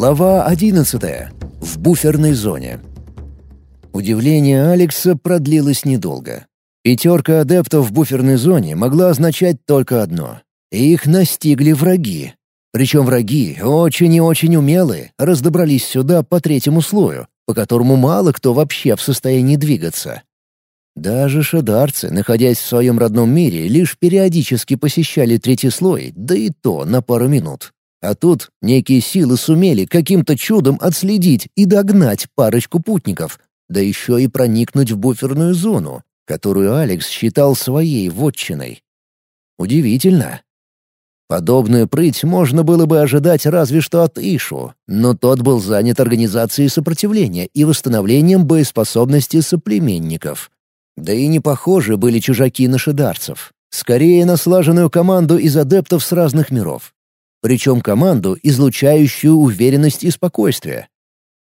Глава 11. В буферной зоне. Удивление Алекса продлилось недолго. Пятерка адептов в буферной зоне могла означать только одно. Их настигли враги. Причем враги, очень и очень умелые, раздобрались сюда по третьему слою, по которому мало кто вообще в состоянии двигаться. Даже шадарцы, находясь в своем родном мире, лишь периодически посещали третий слой, да и то на пару минут. А тут некие силы сумели каким-то чудом отследить и догнать парочку путников, да еще и проникнуть в буферную зону, которую Алекс считал своей вотчиной. Удивительно. Подобную прыть можно было бы ожидать разве что от Ишу, но тот был занят организацией сопротивления и восстановлением боеспособности соплеменников. Да и не похожи были чужаки на шидарцев. Скорее на слаженную команду из адептов с разных миров. Причем команду, излучающую уверенность и спокойствие.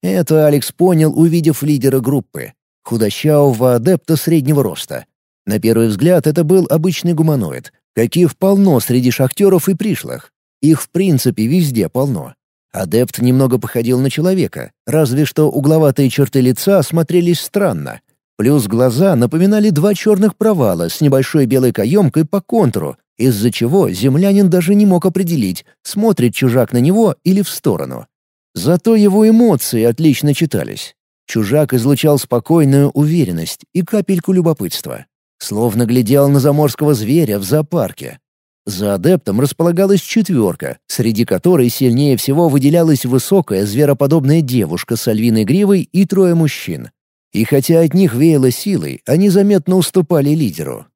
Это Алекс понял, увидев лидера группы. Худощавого адепта среднего роста. На первый взгляд это был обычный гуманоид, каких полно среди шахтеров и пришлых. Их в принципе везде полно. Адепт немного походил на человека, разве что угловатые черты лица смотрелись странно — Плюс глаза напоминали два черных провала с небольшой белой каемкой по контуру, из-за чего землянин даже не мог определить, смотрит чужак на него или в сторону. Зато его эмоции отлично читались. Чужак излучал спокойную уверенность и капельку любопытства. Словно глядел на заморского зверя в зоопарке. За адептом располагалась четверка, среди которой сильнее всего выделялась высокая звероподобная девушка с альвиной гривой и трое мужчин. И хотя от них веяло силой, они заметно уступали лидеру.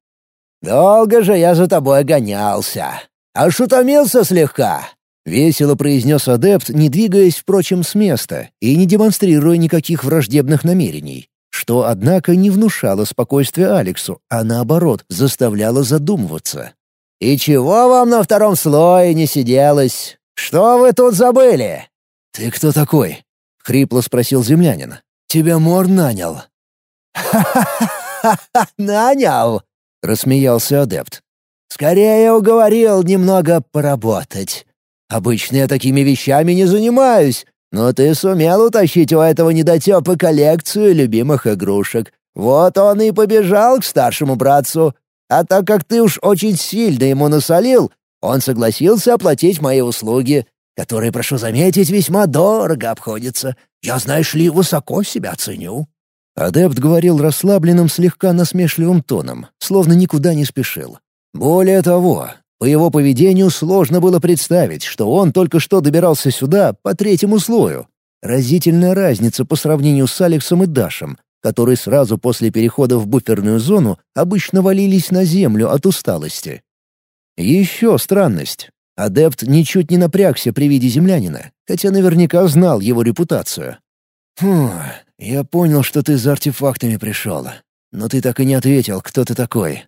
«Долго же я за тобой гонялся. Аж утомился слегка», — весело произнес адепт, не двигаясь, впрочем, с места и не демонстрируя никаких враждебных намерений, что, однако, не внушало спокойствия Алексу, а наоборот, заставляло задумываться. «И чего вам на втором слое не сиделось? Что вы тут забыли?» «Ты кто такой?» — хрипло спросил землянин. Тебя Мор нанял». «Ха-ха-ха! Нанял!» — рассмеялся адепт. «Скорее уговорил немного поработать. Обычно я такими вещами не занимаюсь, но ты сумел утащить у этого недотепа коллекцию любимых игрушек. Вот он и побежал к старшему братцу. А так как ты уж очень сильно ему насолил, он согласился оплатить мои услуги который, прошу заметить, весьма дорого обходится. Я, знаешь ли, высоко себя ценю». Адепт говорил расслабленным, слегка насмешливым тоном, словно никуда не спешил. Более того, по его поведению сложно было представить, что он только что добирался сюда по третьему слою. Разительная разница по сравнению с Алексом и Дашем, которые сразу после перехода в буферную зону обычно валились на землю от усталости. Еще странность. Адепт ничуть не напрягся при виде землянина, хотя наверняка знал его репутацию. «Фу, я понял, что ты за артефактами пришел. Но ты так и не ответил, кто ты такой».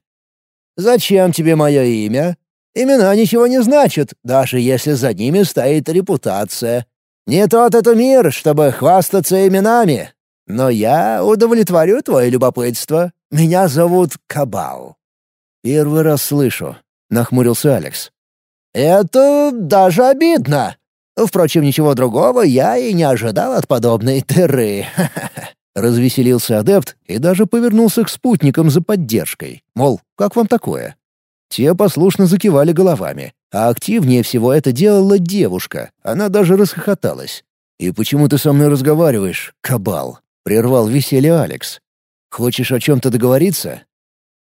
«Зачем тебе мое имя? Имена ничего не значат, даже если за ними стоит репутация. Не тот это мир, чтобы хвастаться именами. Но я удовлетворю твое любопытство. Меня зовут Кабал». «Первый раз слышу», — нахмурился Алекс. «Это даже обидно. Впрочем, ничего другого я и не ожидал от подобной дыры». Развеселился адепт и даже повернулся к спутникам за поддержкой. Мол, как вам такое? Те послушно закивали головами, а активнее всего это делала девушка. Она даже расхохоталась. «И почему ты со мной разговариваешь, кабал?» — прервал веселье Алекс. «Хочешь о чем-то договориться?»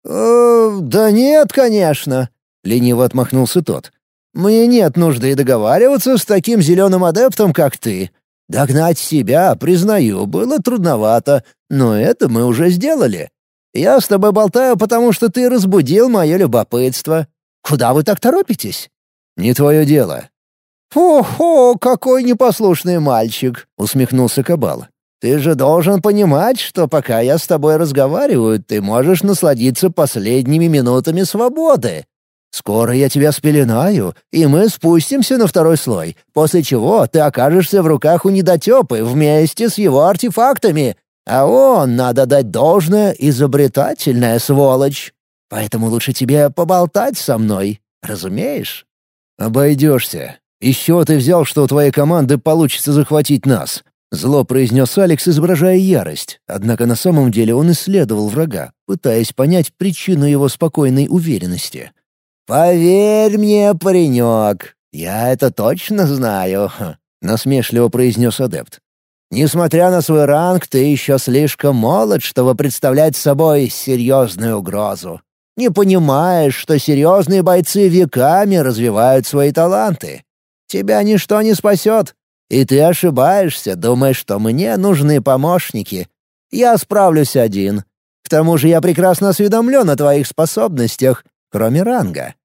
«Э, «Да нет, конечно», — лениво отмахнулся тот. Мне нет нужды договариваться с таким зеленым адептом, как ты. Догнать себя, признаю, было трудновато, но это мы уже сделали. Я с тобой болтаю, потому что ты разбудил мое любопытство. Куда вы так торопитесь?» «Не твое дело». «Фу-фу, какой непослушный мальчик!» — усмехнулся Кабал. «Ты же должен понимать, что пока я с тобой разговариваю, ты можешь насладиться последними минутами свободы. Скоро я тебя спеленаю, и мы спустимся на второй слой, после чего ты окажешься в руках у недотепы вместе с его артефактами, а он, надо дать должное, изобретательная сволочь. Поэтому лучше тебе поболтать со мной, разумеешь?» «Обойдешься», «Из чего ты взял, что у твоей команды получится захватить нас?» Зло произнес Алекс, изображая ярость, однако на самом деле он исследовал врага, пытаясь понять причину его спокойной уверенности. «Поверь мне, паренек, я это точно знаю», — насмешливо произнес адепт. «Несмотря на свой ранг, ты еще слишком молод, чтобы представлять собой серьезную угрозу. Не понимаешь, что серьезные бойцы веками развивают свои таланты. Тебя ничто не спасет, и ты ошибаешься, думая, что мне нужны помощники. Я справлюсь один. К тому же я прекрасно осведомлен о твоих способностях, кроме ранга.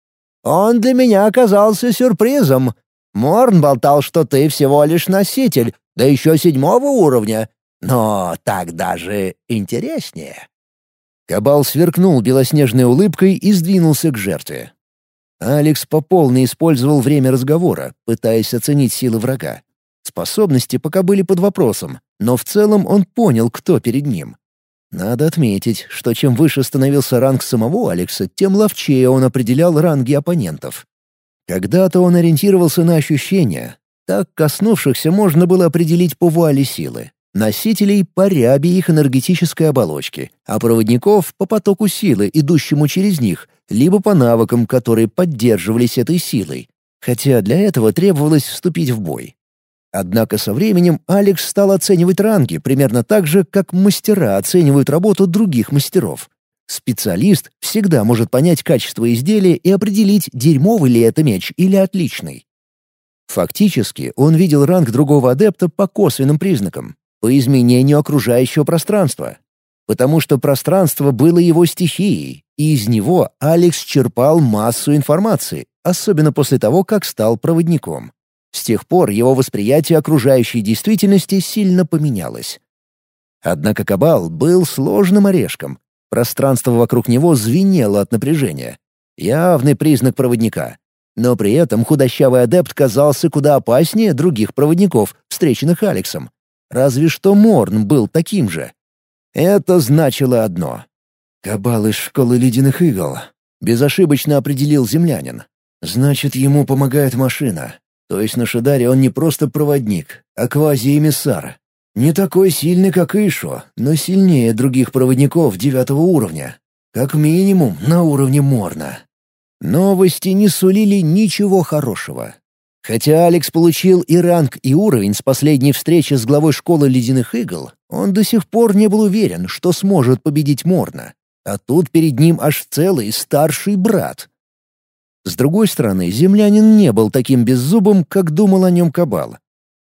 Он для меня оказался сюрпризом. Морн болтал, что ты всего лишь носитель, да еще седьмого уровня. Но так даже интереснее». Кабал сверкнул белоснежной улыбкой и сдвинулся к жертве. Алекс по полной использовал время разговора, пытаясь оценить силы врага. Способности пока были под вопросом, но в целом он понял, кто перед ним. Надо отметить, что чем выше становился ранг самого Алекса, тем ловчее он определял ранги оппонентов. Когда-то он ориентировался на ощущения. Так коснувшихся можно было определить по вуале силы. Носителей — по ряби их энергетической оболочки, а проводников — по потоку силы, идущему через них, либо по навыкам, которые поддерживались этой силой. Хотя для этого требовалось вступить в бой. Однако со временем Алекс стал оценивать ранги примерно так же, как мастера оценивают работу других мастеров. Специалист всегда может понять качество изделия и определить, дерьмовый ли это меч или отличный. Фактически, он видел ранг другого адепта по косвенным признакам, по изменению окружающего пространства. Потому что пространство было его стихией, и из него Алекс черпал массу информации, особенно после того, как стал проводником. С тех пор его восприятие окружающей действительности сильно поменялось. Однако Кабал был сложным орешком. Пространство вокруг него звенело от напряжения. Явный признак проводника. Но при этом худощавый адепт казался куда опаснее других проводников, встреченных Алексом. Разве что Морн был таким же. Это значило одно. «Кабал из школы ледяных игл», — безошибочно определил землянин. «Значит, ему помогает машина. То есть на Шидаре он не просто проводник, а квази-эмиссар. Не такой сильный, как Ишо, но сильнее других проводников девятого уровня. Как минимум на уровне Морна. Новости не сулили ничего хорошего. Хотя Алекс получил и ранг, и уровень с последней встречи с главой школы ледяных игл, он до сих пор не был уверен, что сможет победить Морна. А тут перед ним аж целый старший брат. С другой стороны, землянин не был таким беззубым, как думал о нем Кабал.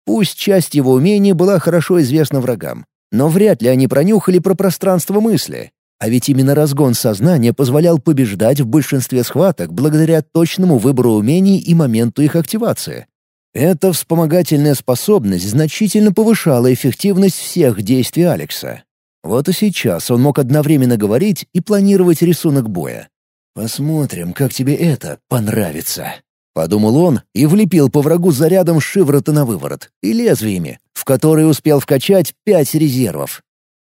Пусть часть его умений была хорошо известна врагам, но вряд ли они пронюхали про пространство мысли. А ведь именно разгон сознания позволял побеждать в большинстве схваток благодаря точному выбору умений и моменту их активации. Эта вспомогательная способность значительно повышала эффективность всех действий Алекса. Вот и сейчас он мог одновременно говорить и планировать рисунок боя. «Посмотрим, как тебе это понравится», — подумал он и влепил по врагу зарядом шиворота на выворот и лезвиями, в которые успел вкачать пять резервов.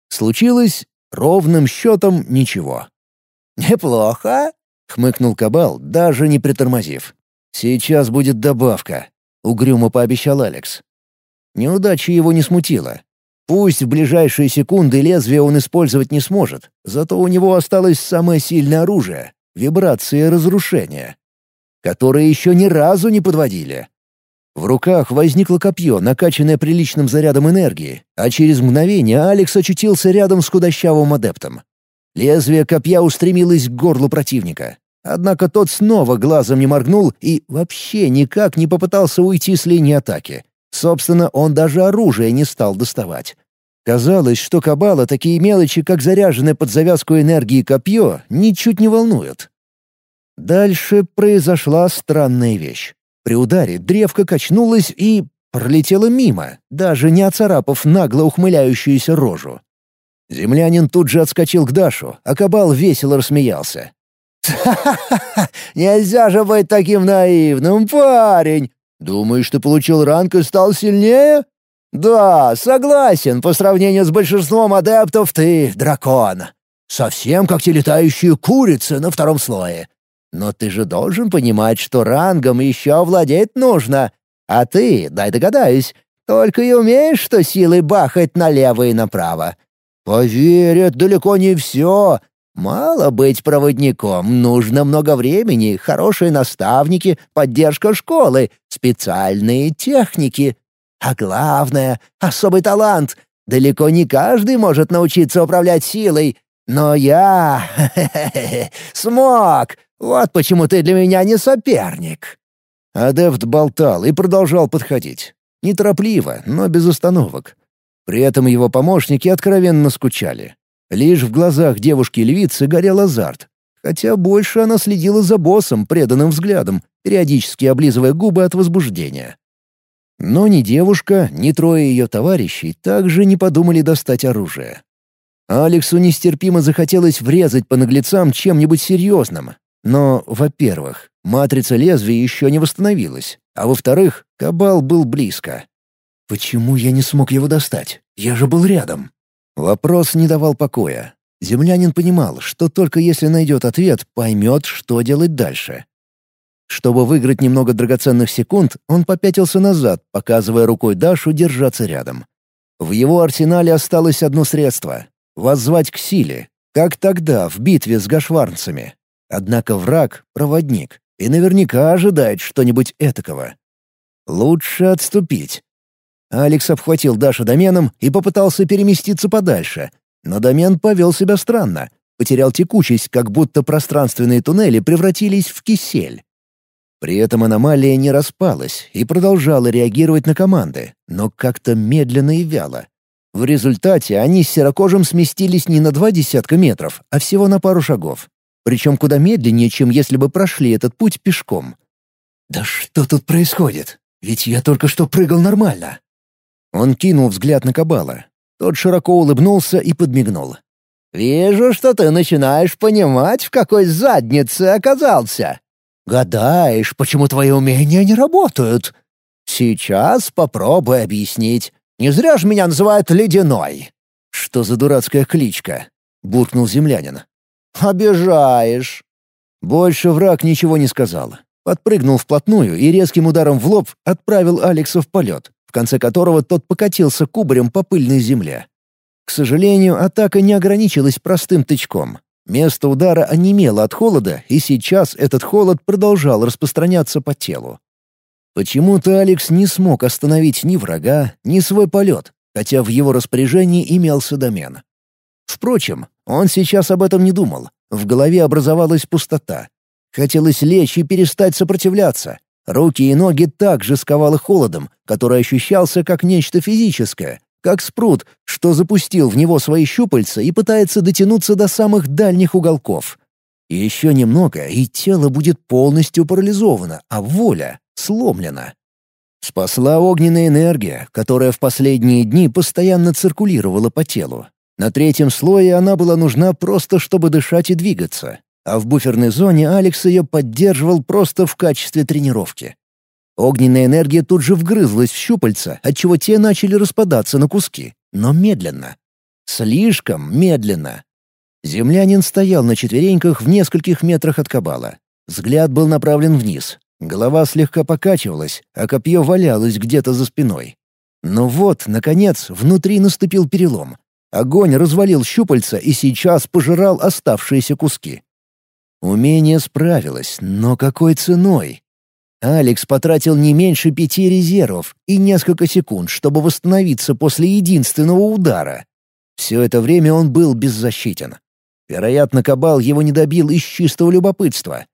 Случилось ровным счетом ничего. «Неплохо», — хмыкнул Кабал, даже не притормозив. «Сейчас будет добавка», — угрюмо пообещал Алекс. Неудача его не смутила. Пусть в ближайшие секунды лезвие он использовать не сможет, зато у него осталось самое сильное оружие вибрации разрушения, которые еще ни разу не подводили. В руках возникло копье, накачанное приличным зарядом энергии, а через мгновение Алекс очутился рядом с худощавым адептом. Лезвие копья устремилось к горлу противника. Однако тот снова глазом не моргнул и вообще никак не попытался уйти с линии атаки. Собственно, он даже оружие не стал доставать. Казалось, что Кабала такие мелочи, как заряженное под завязку энергии копье, ничуть не волнуют. Дальше произошла странная вещь. При ударе древко качнулось и пролетело мимо, даже не оцарапав нагло ухмыляющуюся рожу. Землянин тут же отскочил к Дашу, а Кабал весело рассмеялся. «Ха-ха-ха! Нельзя же быть таким наивным, парень! Думаешь, ты получил ранг и стал сильнее? «Да, согласен, по сравнению с большинством адептов ты дракон. Совсем как те летающие курицы на втором слое. Но ты же должен понимать, что рангом еще владеть нужно. А ты, дай догадаюсь, только и умеешь что силой бахать налево и направо. Поверь, далеко не все. Мало быть проводником, нужно много времени, хорошие наставники, поддержка школы, специальные техники. А главное — особый талант. Далеко не каждый может научиться управлять силой. Но я... смог. Вот почему ты для меня не соперник». Адепт болтал и продолжал подходить. Неторопливо, но без остановок. При этом его помощники откровенно скучали. Лишь в глазах девушки-львицы горел азарт, хотя больше она следила за боссом преданным взглядом, периодически облизывая губы от возбуждения. Но ни девушка, ни трое ее товарищей также не подумали достать оружие. Алексу нестерпимо захотелось врезать по наглецам чем-нибудь серьезным. Но, во-первых, матрица лезвия еще не восстановилась, а во-вторых, кабал был близко. Почему я не смог его достать? Я же был рядом. Вопрос не давал покоя. Землянин понимал, что только если найдет ответ, поймет, что делать дальше. Чтобы выиграть немного драгоценных секунд, он попятился назад, показывая рукой Дашу держаться рядом. В его арсенале осталось одно средство — воззвать к силе, как тогда в битве с гашварнцами. Однако враг — проводник, и наверняка ожидает что-нибудь этакого. Лучше отступить. Алекс обхватил Дашу доменом и попытался переместиться подальше, но домен повел себя странно, потерял текучесть, как будто пространственные туннели превратились в кисель. При этом аномалия не распалась и продолжала реагировать на команды, но как-то медленно и вяло. В результате они с серокожим сместились не на два десятка метров, а всего на пару шагов. Причем куда медленнее, чем если бы прошли этот путь пешком. «Да что тут происходит? Ведь я только что прыгал нормально!» Он кинул взгляд на Кабала. Тот широко улыбнулся и подмигнул. «Вижу, что ты начинаешь понимать, в какой заднице оказался. Гадаешь, почему твои умения не работают. Сейчас попробуй объяснить. Не зря же меня называют Ледяной». «Что за дурацкая кличка?» — буркнул землянин. «Обижаешь». Больше враг ничего не сказал. Подпрыгнул вплотную и резким ударом в лоб отправил Алекса в полет конце которого тот покатился кубарем по пыльной земле. К сожалению, атака не ограничилась простым тычком. Место удара онемело от холода, и сейчас этот холод продолжал распространяться по телу. Почему-то Алекс не смог остановить ни врага, ни свой полет, хотя в его распоряжении имелся домен. Впрочем, он сейчас об этом не думал. В голове образовалась пустота. Хотелось лечь и перестать сопротивляться, Руки и ноги также сковало холодом, который ощущался как нечто физическое, как спрут, что запустил в него свои щупальца и пытается дотянуться до самых дальних уголков. Еще немного, и тело будет полностью парализовано, а воля сломлена. Спасла огненная энергия, которая в последние дни постоянно циркулировала по телу. На третьем слое она была нужна просто, чтобы дышать и двигаться а в буферной зоне Алекс ее поддерживал просто в качестве тренировки. Огненная энергия тут же вгрызлась в щупальца, отчего те начали распадаться на куски, но медленно. Слишком медленно. Землянин стоял на четвереньках в нескольких метрах от кабала. Взгляд был направлен вниз. Голова слегка покачивалась, а копье валялось где-то за спиной. Но вот, наконец, внутри наступил перелом. Огонь развалил щупальца и сейчас пожирал оставшиеся куски. Умение справилось, но какой ценой? Алекс потратил не меньше пяти резервов и несколько секунд, чтобы восстановиться после единственного удара. Все это время он был беззащитен. Вероятно, Кабал его не добил из чистого любопытства.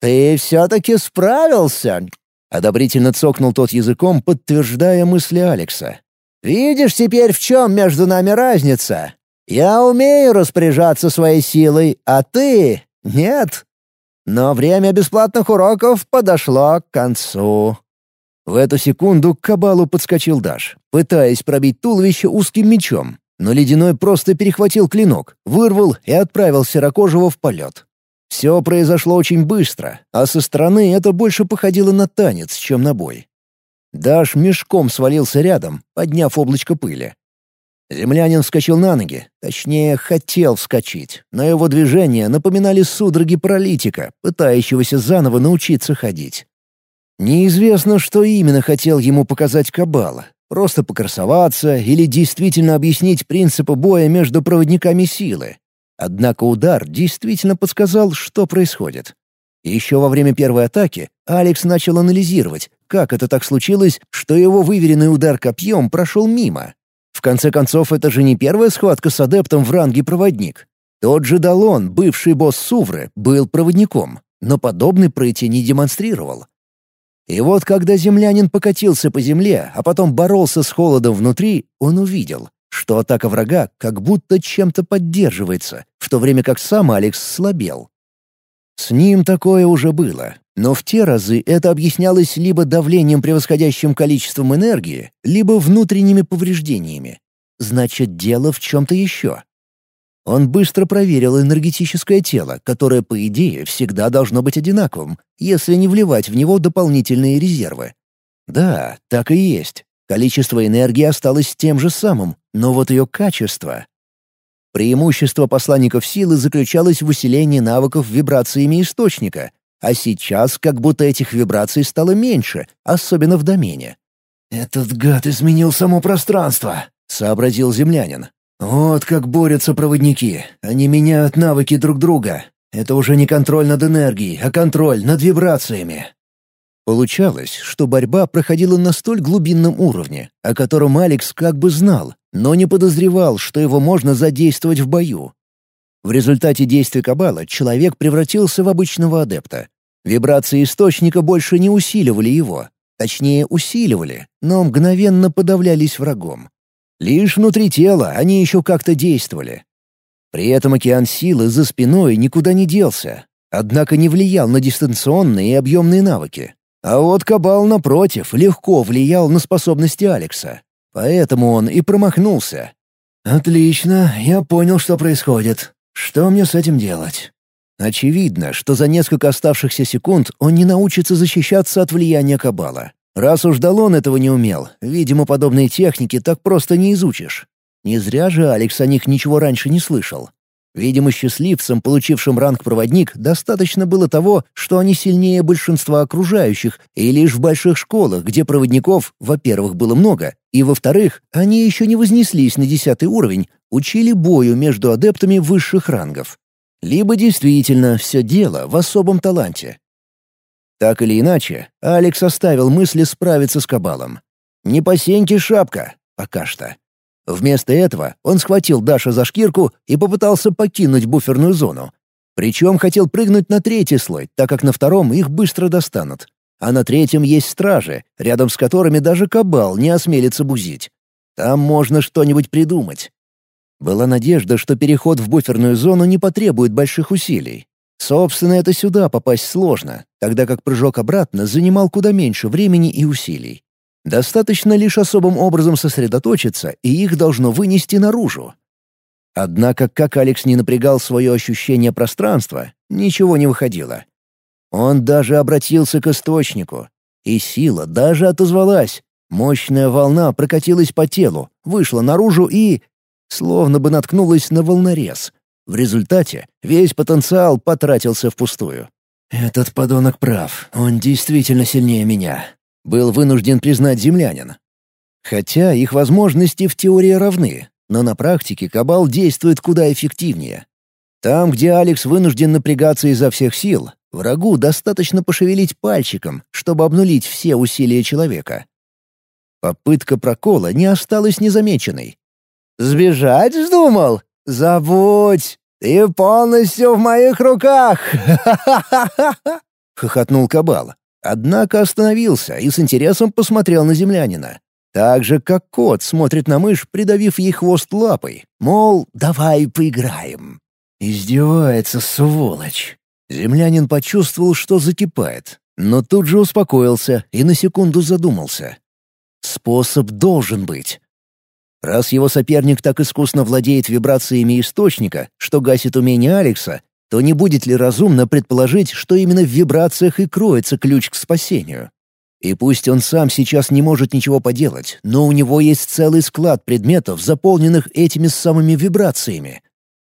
«Ты все-таки справился!» — одобрительно цокнул тот языком, подтверждая мысли Алекса. «Видишь теперь, в чем между нами разница? Я умею распоряжаться своей силой, а ты нет. Но время бесплатных уроков подошло к концу. В эту секунду к кабалу подскочил Даш, пытаясь пробить туловище узким мечом, но Ледяной просто перехватил клинок, вырвал и отправил Серокожего в полет. Все произошло очень быстро, а со стороны это больше походило на танец, чем на бой. Даш мешком свалился рядом, подняв облачко пыли. Землянин вскочил на ноги, точнее, хотел вскочить, но его движения напоминали судороги паралитика, пытающегося заново научиться ходить. Неизвестно, что именно хотел ему показать Кабала. Просто покрасоваться или действительно объяснить принципы боя между проводниками силы. Однако удар действительно подсказал, что происходит. Еще во время первой атаки Алекс начал анализировать, как это так случилось, что его выверенный удар копьем прошел мимо. В конце концов, это же не первая схватка с адептом в ранге проводник. Тот же Далон, бывший босс Сувры, был проводником, но подобный пройти не демонстрировал. И вот когда землянин покатился по земле, а потом боролся с холодом внутри, он увидел, что атака врага как будто чем-то поддерживается, в то время как сам Алекс слабел. С ним такое уже было, но в те разы это объяснялось либо давлением превосходящим количеством энергии, либо внутренними повреждениями. Значит, дело в чем-то еще. Он быстро проверил энергетическое тело, которое, по идее, всегда должно быть одинаковым, если не вливать в него дополнительные резервы. Да, так и есть. Количество энергии осталось тем же самым, но вот ее качество... Преимущество посланников силы заключалось в усилении навыков вибрациями источника, а сейчас как будто этих вибраций стало меньше, особенно в домене. «Этот гад изменил само пространство», — сообразил землянин. Вот как борются проводники. Они меняют навыки друг друга. Это уже не контроль над энергией, а контроль над вибрациями. Получалось, что борьба проходила на столь глубинном уровне, о котором Алекс как бы знал, но не подозревал, что его можно задействовать в бою. В результате действия Кабала человек превратился в обычного адепта. Вибрации источника больше не усиливали его. Точнее, усиливали, но мгновенно подавлялись врагом. Лишь внутри тела они еще как-то действовали. При этом океан силы за спиной никуда не делся, однако не влиял на дистанционные и объемные навыки. А вот Кабал, напротив, легко влиял на способности Алекса. Поэтому он и промахнулся. «Отлично, я понял, что происходит. Что мне с этим делать?» Очевидно, что за несколько оставшихся секунд он не научится защищаться от влияния Кабала. Раз уж Далон этого не умел, видимо, подобные техники так просто не изучишь. Не зря же Алекс о них ничего раньше не слышал. Видимо, счастливцам, получившим ранг проводник, достаточно было того, что они сильнее большинства окружающих, и лишь в больших школах, где проводников, во-первых, было много, и, во-вторых, они еще не вознеслись на десятый уровень, учили бою между адептами высших рангов. Либо действительно все дело в особом таланте, так или иначе, Алекс оставил мысли справиться с Кабалом. Не по шапка, пока что. Вместо этого он схватил Даша за шкирку и попытался покинуть буферную зону. Причем хотел прыгнуть на третий слой, так как на втором их быстро достанут. А на третьем есть стражи, рядом с которыми даже Кабал не осмелится бузить. Там можно что-нибудь придумать. Была надежда, что переход в буферную зону не потребует больших усилий. Собственно, это сюда попасть сложно, тогда как прыжок обратно занимал куда меньше времени и усилий. Достаточно лишь особым образом сосредоточиться, и их должно вынести наружу. Однако, как Алекс не напрягал свое ощущение пространства, ничего не выходило. Он даже обратился к источнику, и сила даже отозвалась. Мощная волна прокатилась по телу, вышла наружу и... словно бы наткнулась на волнорез — в результате весь потенциал потратился впустую. «Этот подонок прав, он действительно сильнее меня», — был вынужден признать землянин. Хотя их возможности в теории равны, но на практике Кабал действует куда эффективнее. Там, где Алекс вынужден напрягаться изо всех сил, врагу достаточно пошевелить пальчиком, чтобы обнулить все усилия человека. Попытка прокола не осталась незамеченной. «Сбежать вздумал? Забудь! «Ты полностью в моих руках!» — хохотнул Кабал. Однако остановился и с интересом посмотрел на землянина. Так же, как кот смотрит на мышь, придавив ей хвост лапой. Мол, давай поиграем. Издевается, сволочь. Землянин почувствовал, что закипает, но тут же успокоился и на секунду задумался. Способ должен быть. Раз его соперник так искусно владеет вибрациями источника, что гасит умение Алекса, то не будет ли разумно предположить, что именно в вибрациях и кроется ключ к спасению? И пусть он сам сейчас не может ничего поделать, но у него есть целый склад предметов, заполненных этими самыми вибрациями.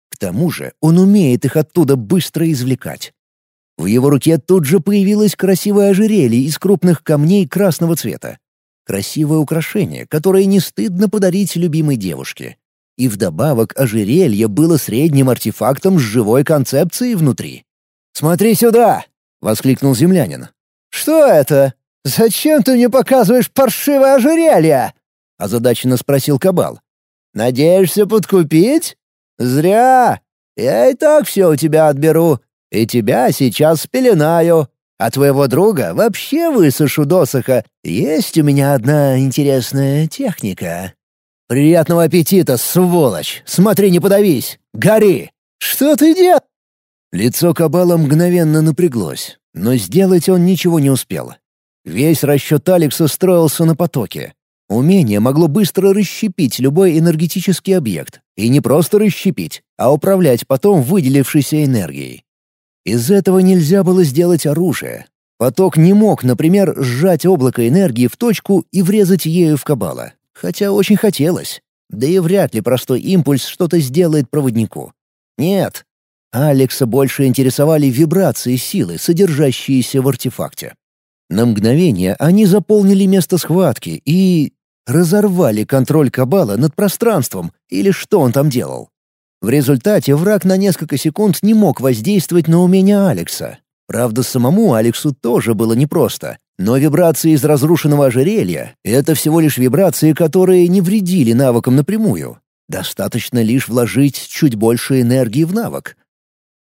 К тому же он умеет их оттуда быстро извлекать. В его руке тут же появилось красивое ожерелье из крупных камней красного цвета. Красивое украшение, которое не стыдно подарить любимой девушке. И вдобавок ожерелье было средним артефактом с живой концепцией внутри. «Смотри сюда!» — воскликнул землянин. «Что это?» «Зачем ты мне показываешь паршивое ожерелье?» — озадаченно спросил Кабал. «Надеешься подкупить? Зря! Я и так все у тебя отберу, и тебя сейчас спеленаю, а твоего друга вообще высушу досоха. Есть у меня одна интересная техника». «Приятного аппетита, сволочь! Смотри, не подавись! Гори!» «Что ты делаешь?» Лицо Кабала мгновенно напряглось, но сделать он ничего не успел. Весь расчет Алекса строился на потоке. Умение могло быстро расщепить любой энергетический объект. И не просто расщепить, а управлять потом выделившейся энергией. Из этого нельзя было сделать оружие. Поток не мог, например, сжать облако энергии в точку и врезать ею в кабала. Хотя очень хотелось. Да и вряд ли простой импульс что-то сделает проводнику. Нет. Алекса больше интересовали вибрации силы, содержащиеся в артефакте. На мгновение они заполнили место схватки и... разорвали контроль Кабала над пространством, или что он там делал. В результате враг на несколько секунд не мог воздействовать на умение Алекса. Правда, самому Алексу тоже было непросто. Но вибрации из разрушенного ожерелья — это всего лишь вибрации, которые не вредили навыкам напрямую. Достаточно лишь вложить чуть больше энергии в навык.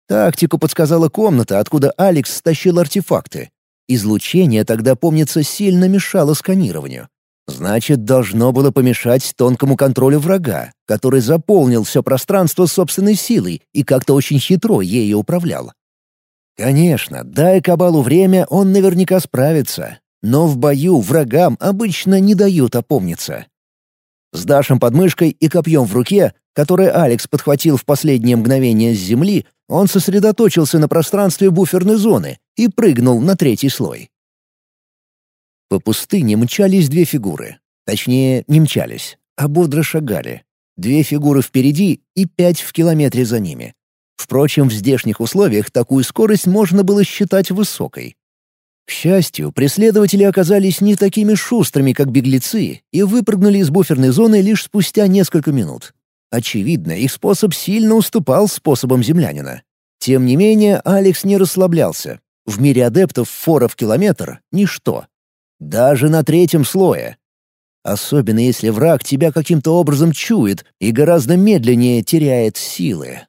Тактику подсказала комната, откуда Алекс стащил артефакты. Излучение тогда, помнится, сильно мешало сканированию. Значит, должно было помешать тонкому контролю врага, который заполнил все пространство собственной силой и как-то очень хитро ею управлял. Конечно, дай Кабалу время, он наверняка справится. Но в бою врагам обычно не дают опомниться. С Дашем под мышкой и копьем в руке, которое Алекс подхватил в последнее мгновение с земли, он сосредоточился на пространстве буферной зоны и прыгнул на третий слой. По пустыне мчались две фигуры. Точнее, не мчались, а бодро шагали. Две фигуры впереди и пять в километре за ними. Впрочем, в здешних условиях такую скорость можно было считать высокой. К счастью, преследователи оказались не такими шустрыми, как беглецы, и выпрыгнули из буферной зоны лишь спустя несколько минут. Очевидно, их способ сильно уступал способам землянина. Тем не менее, Алекс не расслаблялся. В мире адептов фора в километр — ничто. Даже на третьем слое. Особенно если враг тебя каким-то образом чует и гораздо медленнее теряет силы.